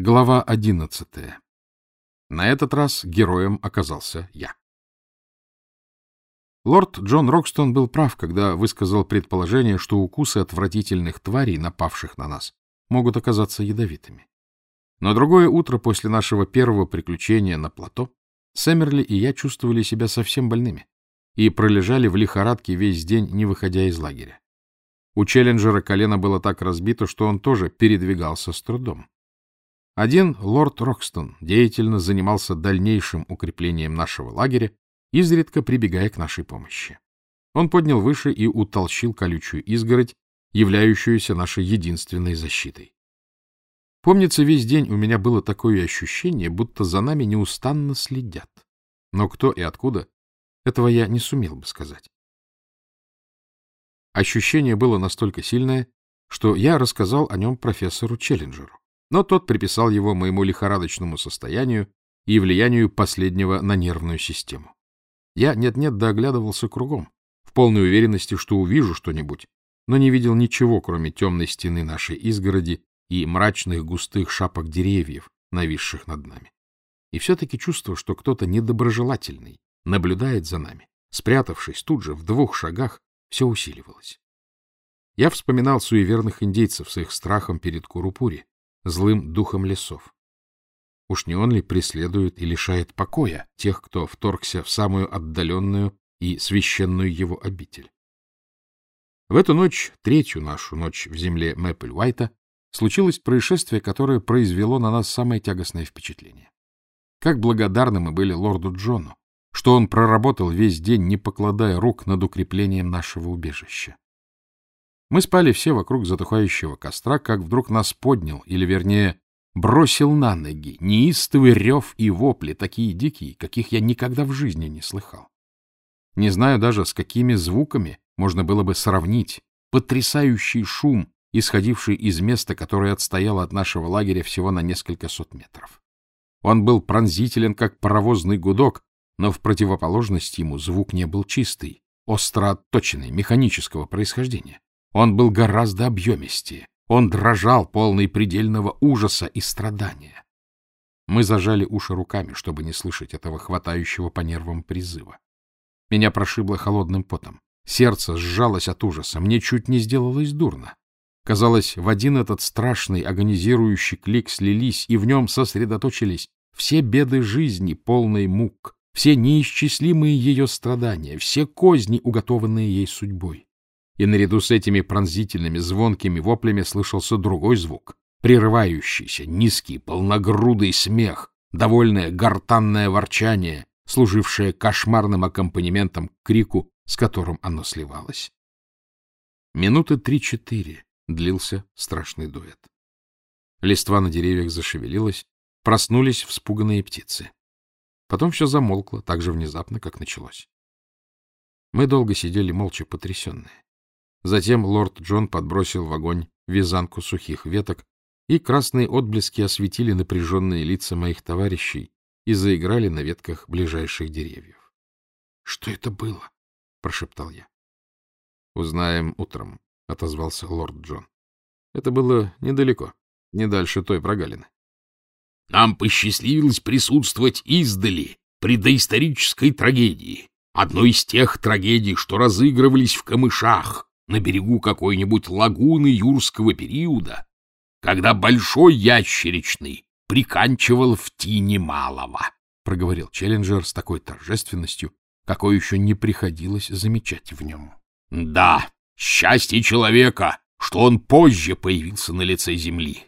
Глава одиннадцатая. На этот раз героем оказался я. Лорд Джон Рокстон был прав, когда высказал предположение, что укусы отвратительных тварей, напавших на нас, могут оказаться ядовитыми. Но другое утро после нашего первого приключения на плато Сэмерли и я чувствовали себя совсем больными и пролежали в лихорадке весь день, не выходя из лагеря. У Челленджера колено было так разбито, что он тоже передвигался с трудом. Один лорд Рокстон деятельно занимался дальнейшим укреплением нашего лагеря, изредка прибегая к нашей помощи. Он поднял выше и утолщил колючую изгородь, являющуюся нашей единственной защитой. Помнится, весь день у меня было такое ощущение, будто за нами неустанно следят. Но кто и откуда, этого я не сумел бы сказать. Ощущение было настолько сильное, что я рассказал о нем профессору Челленджеру но тот приписал его моему лихорадочному состоянию и влиянию последнего на нервную систему. Я нет-нет доглядывался кругом, в полной уверенности, что увижу что-нибудь, но не видел ничего, кроме темной стены нашей изгороди и мрачных густых шапок деревьев, нависших над нами. И все-таки чувство, что кто-то недоброжелательный наблюдает за нами, спрятавшись тут же в двух шагах, все усиливалось. Я вспоминал суеверных индейцев с их страхом перед Курупури, злым духом лесов. Уж не он ли преследует и лишает покоя тех, кто вторгся в самую отдаленную и священную его обитель? В эту ночь, третью нашу ночь в земле Мэппель-Уайта, случилось происшествие, которое произвело на нас самое тягостное впечатление. Как благодарны мы были лорду Джону, что он проработал весь день, не покладая рук над укреплением нашего убежища. Мы спали все вокруг затухающего костра, как вдруг нас поднял, или, вернее, бросил на ноги неистовый рев и вопли, такие дикие, каких я никогда в жизни не слыхал. Не знаю даже, с какими звуками можно было бы сравнить потрясающий шум, исходивший из места, которое отстояло от нашего лагеря всего на несколько сот метров. Он был пронзителен, как паровозный гудок, но в противоположность ему звук не был чистый, остро отточенный, механического происхождения. Он был гораздо объемистее. Он дрожал, полный предельного ужаса и страдания. Мы зажали уши руками, чтобы не слышать этого хватающего по нервам призыва. Меня прошибло холодным потом. Сердце сжалось от ужаса. Мне чуть не сделалось дурно. Казалось, в один этот страшный агонизирующий клик слились, и в нем сосредоточились все беды жизни, полной мук, все неисчислимые ее страдания, все козни, уготованные ей судьбой и наряду с этими пронзительными звонкими воплями слышался другой звук, прерывающийся, низкий, полногрудый смех, довольное гортанное ворчание, служившее кошмарным аккомпанементом к крику, с которым оно сливалось. Минуты три-четыре длился страшный дуэт. Листва на деревьях зашевелилась, проснулись вспуганные птицы. Потом все замолкло так же внезапно, как началось. Мы долго сидели молча потрясенные. Затем лорд Джон подбросил в огонь вязанку сухих веток, и красные отблески осветили напряженные лица моих товарищей и заиграли на ветках ближайших деревьев. — Что это было? — прошептал я. — Узнаем утром, — отозвался лорд Джон. Это было недалеко, не дальше той прогалины. — Нам посчастливилось присутствовать издали при доисторической трагедии, одной из тех трагедий, что разыгрывались в камышах, на берегу какой-нибудь лагуны юрского периода, когда большой ящеричный приканчивал в тине малого, — проговорил Челленджер с такой торжественностью, какой еще не приходилось замечать в нем. — Да, счастье человека, что он позже появился на лице земли.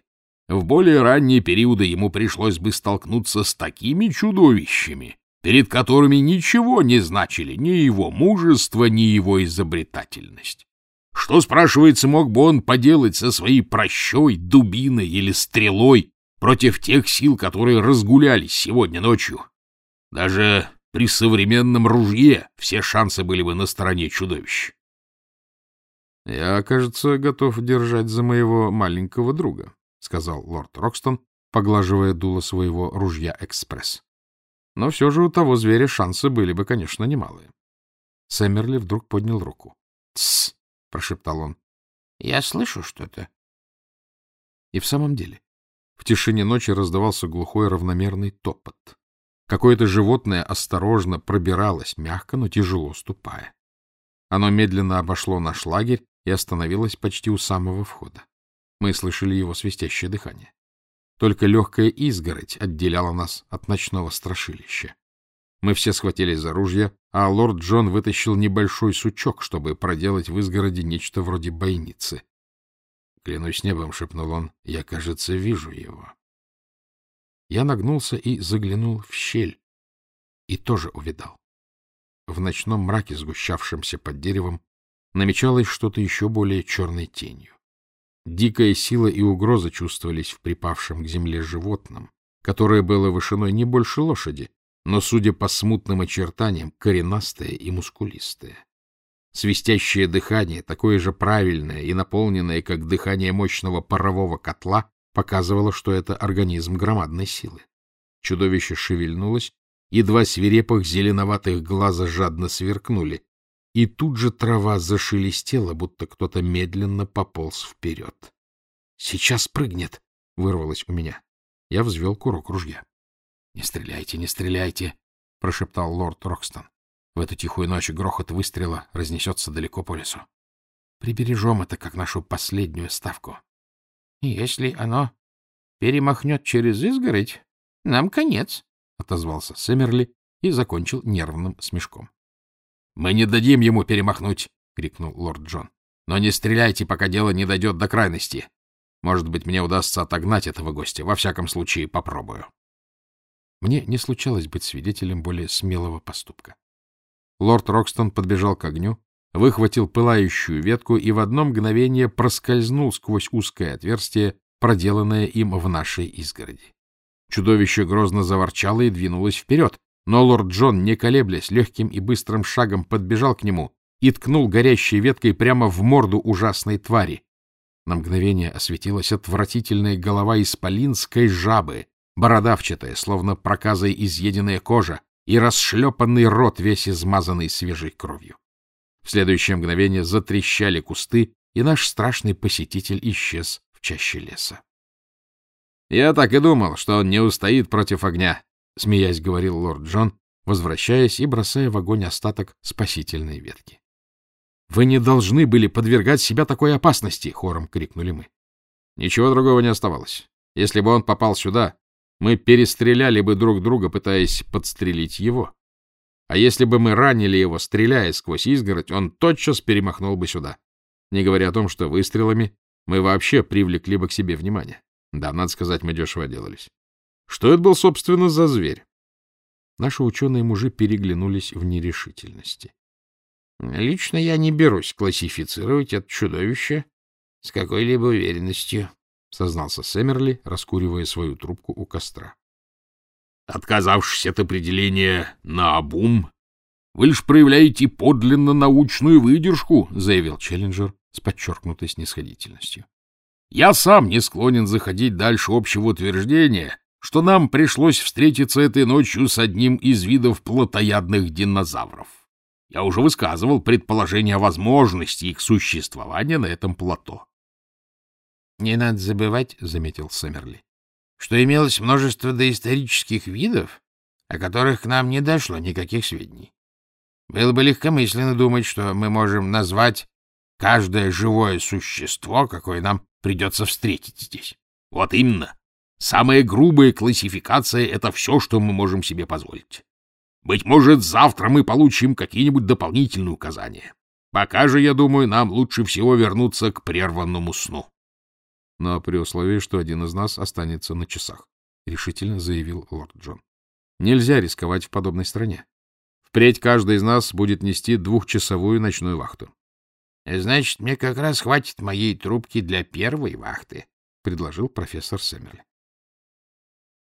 В более ранние периоды ему пришлось бы столкнуться с такими чудовищами, перед которыми ничего не значили ни его мужество, ни его изобретательность. Что, спрашивается, мог бы он поделать со своей прощой, дубиной или стрелой против тех сил, которые разгулялись сегодня ночью? Даже при современном ружье все шансы были бы на стороне чудовищ. — Я, кажется, готов держать за моего маленького друга, — сказал лорд Рокстон, поглаживая дуло своего ружья «Экспресс». Но все же у того зверя шансы были бы, конечно, немалые. Сэмерли вдруг поднял руку. — Тссс! — прошептал он. — Я слышу что-то. И в самом деле, В тишине ночи раздавался глухой равномерный топот. Какое-то животное осторожно пробиралось, мягко, но тяжело ступая. Оно медленно обошло наш лагерь и остановилось почти у самого входа. Мы слышали его свистящее дыхание. Только легкая изгородь отделяла нас от ночного страшилища. Мы все схватились за ружья, а лорд Джон вытащил небольшой сучок, чтобы проделать в изгороди нечто вроде бойницы. — Клянусь небом, — шепнул он, — я, кажется, вижу его. Я нагнулся и заглянул в щель. И тоже увидал. В ночном мраке, сгущавшемся под деревом, намечалось что-то еще более черной тенью. Дикая сила и угроза чувствовались в припавшем к земле животном, которое было вышиной не больше лошади, но, судя по смутным очертаниям, коренастое и мускулистое. Свистящее дыхание, такое же правильное и наполненное, как дыхание мощного парового котла, показывало, что это организм громадной силы. Чудовище шевельнулось, и два свирепых зеленоватых глаза жадно сверкнули, и тут же трава зашелестела, будто кто-то медленно пополз вперед. — Сейчас прыгнет! — вырвалось у меня. Я взвел курок ружья. — Не стреляйте, не стреляйте! — прошептал лорд Рокстон. В эту тихую ночь грохот выстрела разнесется далеко по лесу. Прибережем это как нашу последнюю ставку. — Если оно перемахнет через изгородь, нам конец, — отозвался Сэмерли и закончил нервным смешком. — Мы не дадим ему перемахнуть, — крикнул лорд Джон. — Но не стреляйте, пока дело не дойдет до крайности. Может быть, мне удастся отогнать этого гостя. Во всяком случае, попробую. Мне не случалось быть свидетелем более смелого поступка. Лорд Рокстон подбежал к огню, выхватил пылающую ветку и в одно мгновение проскользнул сквозь узкое отверстие, проделанное им в нашей изгороди. Чудовище грозно заворчало и двинулось вперед, но лорд Джон, не колеблясь, легким и быстрым шагом подбежал к нему и ткнул горящей веткой прямо в морду ужасной твари. На мгновение осветилась отвратительная голова исполинской жабы, бородавчатая, словно проказой изъеденная кожа, и расшлепанный рот, весь измазанный свежей кровью. В следующее мгновение затрещали кусты, и наш страшный посетитель исчез в чаще леса. — Я так и думал, что он не устоит против огня, — смеясь говорил лорд Джон, возвращаясь и бросая в огонь остаток спасительной ветки. — Вы не должны были подвергать себя такой опасности! — хором крикнули мы. Ничего другого не оставалось. Если бы он попал сюда, мы перестреляли бы друг друга, пытаясь подстрелить его. А если бы мы ранили его, стреляя сквозь изгородь, он тотчас перемахнул бы сюда. Не говоря о том, что выстрелами мы вообще привлекли бы к себе внимание. Да, надо сказать, мы дешево делались. Что это был, собственно, за зверь? Наши ученые-мужи переглянулись в нерешительности. — Лично я не берусь классифицировать это чудовище с какой-либо уверенностью, — сознался Сэмерли, раскуривая свою трубку у костра. Отказавшись от определения на обум, вы лишь проявляете подлинно научную выдержку, — заявил Челленджер с подчеркнутой снисходительностью. Я сам не склонен заходить дальше общего утверждения, что нам пришлось встретиться этой ночью с одним из видов плотоядных динозавров. Я уже высказывал предположение о возможности их существования на этом плато. — Не надо забывать, — заметил Сэмерли, что имелось множество доисторических видов, о которых к нам не дошло никаких сведений. Было бы легкомысленно думать, что мы можем назвать каждое живое существо, какое нам придется встретить здесь. Вот именно. Самая грубая классификация — это все, что мы можем себе позволить. Быть может, завтра мы получим какие-нибудь дополнительные указания. Пока же, я думаю, нам лучше всего вернуться к прерванному сну но при условии, что один из нас останется на часах, — решительно заявил лорд Джон. Нельзя рисковать в подобной стране. Впредь каждый из нас будет нести двухчасовую ночную вахту. — Значит, мне как раз хватит моей трубки для первой вахты, — предложил профессор Сэмерли.